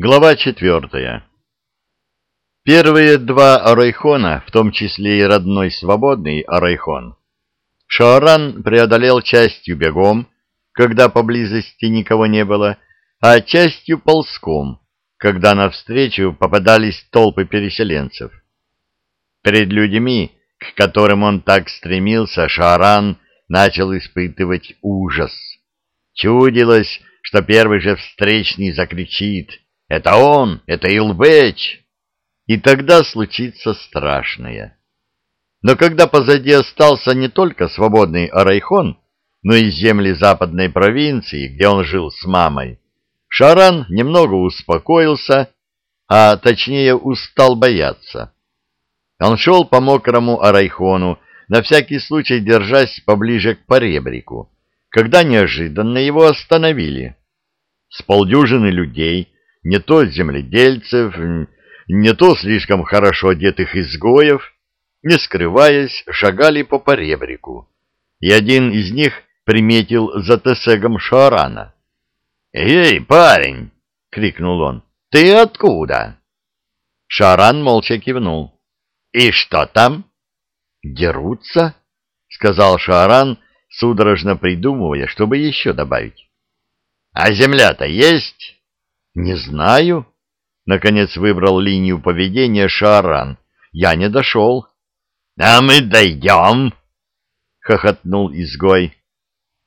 Глава четвертая. Первые два Арайхона, в том числе и родной свободный Арайхон, Шааран преодолел частью бегом, когда поблизости никого не было, а частью ползком, когда навстречу попадались толпы переселенцев. Перед людьми, к которым он так стремился, Шааран начал испытывать ужас. Чудилось, что первый же встречный закричит «Это он! Это Илбэч!» И тогда случится страшное. Но когда позади остался не только свободный Арайхон, но и земли западной провинции, где он жил с мамой, Шаран немного успокоился, а точнее устал бояться. Он шел по мокрому Арайхону, на всякий случай держась поближе к поребрику, когда неожиданно его остановили. С полдюжины людей, не то земледельцев, не то слишком хорошо одетых изгоев, не скрываясь, шагали по поребрику, и один из них приметил за Тесегом Шарана. «Эй, парень!» — крикнул он. «Ты откуда?» Шаран молча кивнул. «И что там?» «Дерутся?» — сказал Шаран, судорожно придумывая, чтобы еще добавить. «А земля-то есть?» «Не знаю». Наконец выбрал линию поведения Шаран. «Я не дошел». «А мы дойдем!» — хохотнул изгой.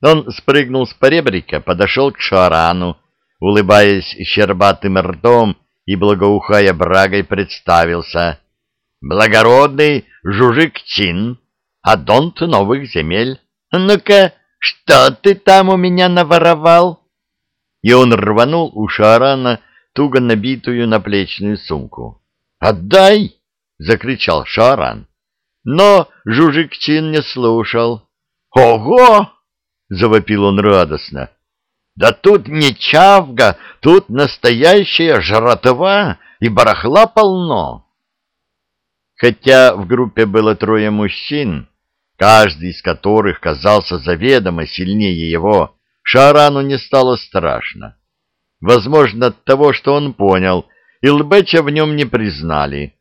Он спрыгнул с поребрика, подошел к Шарану, улыбаясь щербатым ртом и благоухая брагой представился. «Благородный Жужик-чин, адонт новых земель. Ну-ка, что ты там у меня наворовал?» И он рванул у Шарана туго набитую наплечную сумку. «Отдай!» — закричал Шаран. Но Жужик-чин не слушал. «Ого!» — завопил он радостно. «Да тут не чавга, тут настоящая жратва и барахла полно!» Хотя в группе было трое мужчин, каждый из которых казался заведомо сильнее его, Шарану не стало страшно. Возможно, от того, что он понял, Илбеча в нем не признали.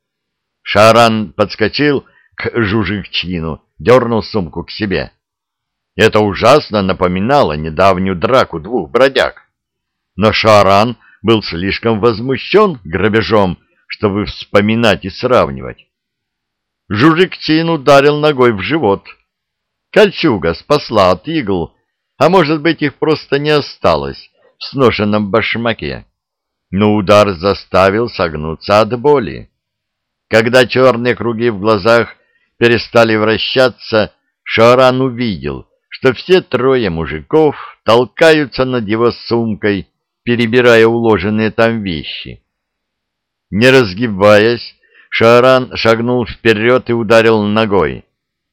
Шаран подскочил к Жужикчину, дернул сумку к себе. Это ужасно напоминало недавнюю драку двух бродяг. Но Шаран был слишком возмущен грабежом, чтобы вспоминать и сравнивать. Жужикчин ударил ногой в живот. Кольчуга спасла от игл, а может быть их просто не осталось в сношенном башмаке. Но удар заставил согнуться от боли. Когда черные круги в глазах перестали вращаться, Шаран увидел, что все трое мужиков толкаются над его сумкой, перебирая уложенные там вещи. Не разгибаясь, Шаран шагнул вперед и ударил ногой.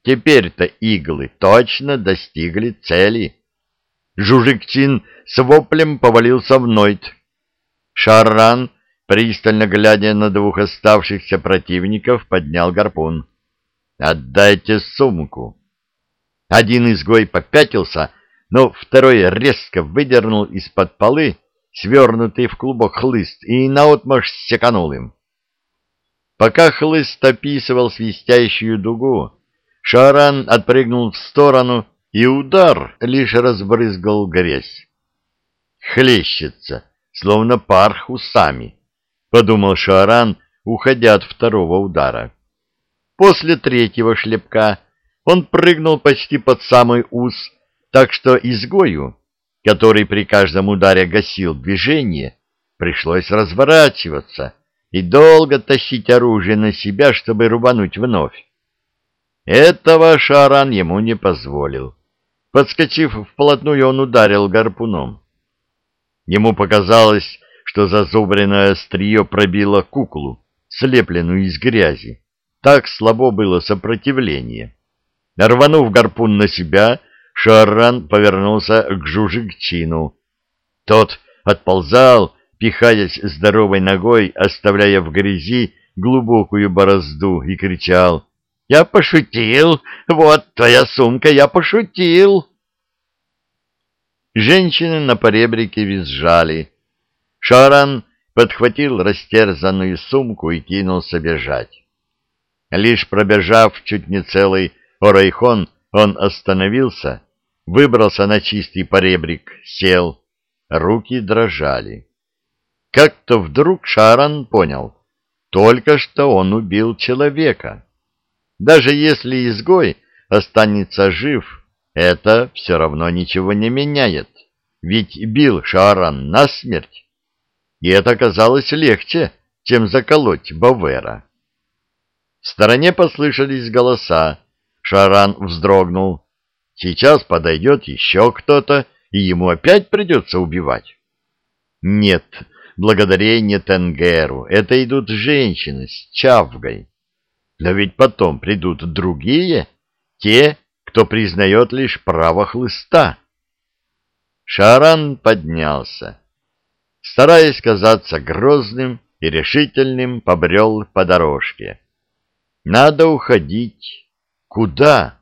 Теперь-то иглы точно достигли цели. Жужикчин с воплем повалился в Нойт. Шаран, пристально глядя на двух оставшихся противников, поднял гарпун. «Отдайте сумку!» Один изгой попятился, но второй резко выдернул из-под полы свернутый в клубок хлыст и наотмашь секанул им. Пока хлыст описывал свистящую дугу, Шаран отпрыгнул в сторону, и удар лишь разбрызгал грязь. «Хлещется, словно парх усами», — подумал Шаран, уходя от второго удара. После третьего шлепка он прыгнул почти под самый ус, так что изгою, который при каждом ударе гасил движение, пришлось разворачиваться и долго тащить оружие на себя, чтобы рубануть вновь. Этого Шаран ему не позволил. Подскочив вплотную, он ударил гарпуном. Ему показалось, что зазубренное острие пробило куклу, слепленную из грязи. Так слабо было сопротивление. Рванув гарпун на себя, Шаран повернулся к Жужикчину. Тот отползал, пихаясь здоровой ногой, оставляя в грязи глубокую борозду, и кричал «Я пошутил! Вот твоя сумка, я пошутил!» Женщины на поребрике визжали. Шаран подхватил растерзанную сумку и кинулся бежать. Лишь пробежав чуть не целый орайхон, он остановился, выбрался на чистый поребрик, сел, руки дрожали. Как-то вдруг Шаран понял, только что он убил человека. Даже если изгой останется жив, это все равно ничего не меняет, ведь бил Шаран насмерть. И это казалось легче, чем заколоть Бавера. В стороне послышались голоса. Шаран вздрогнул. Сейчас подойдет еще кто-то, и ему опять придется убивать. Нет, благодарение Тенгеру, это идут женщины с чавгой. Но ведь потом придут другие, те, кто признает лишь право хлыста. Шаран поднялся. Стараясь казаться грозным и решительным, побрел по дорожке. Надо уходить. Куда?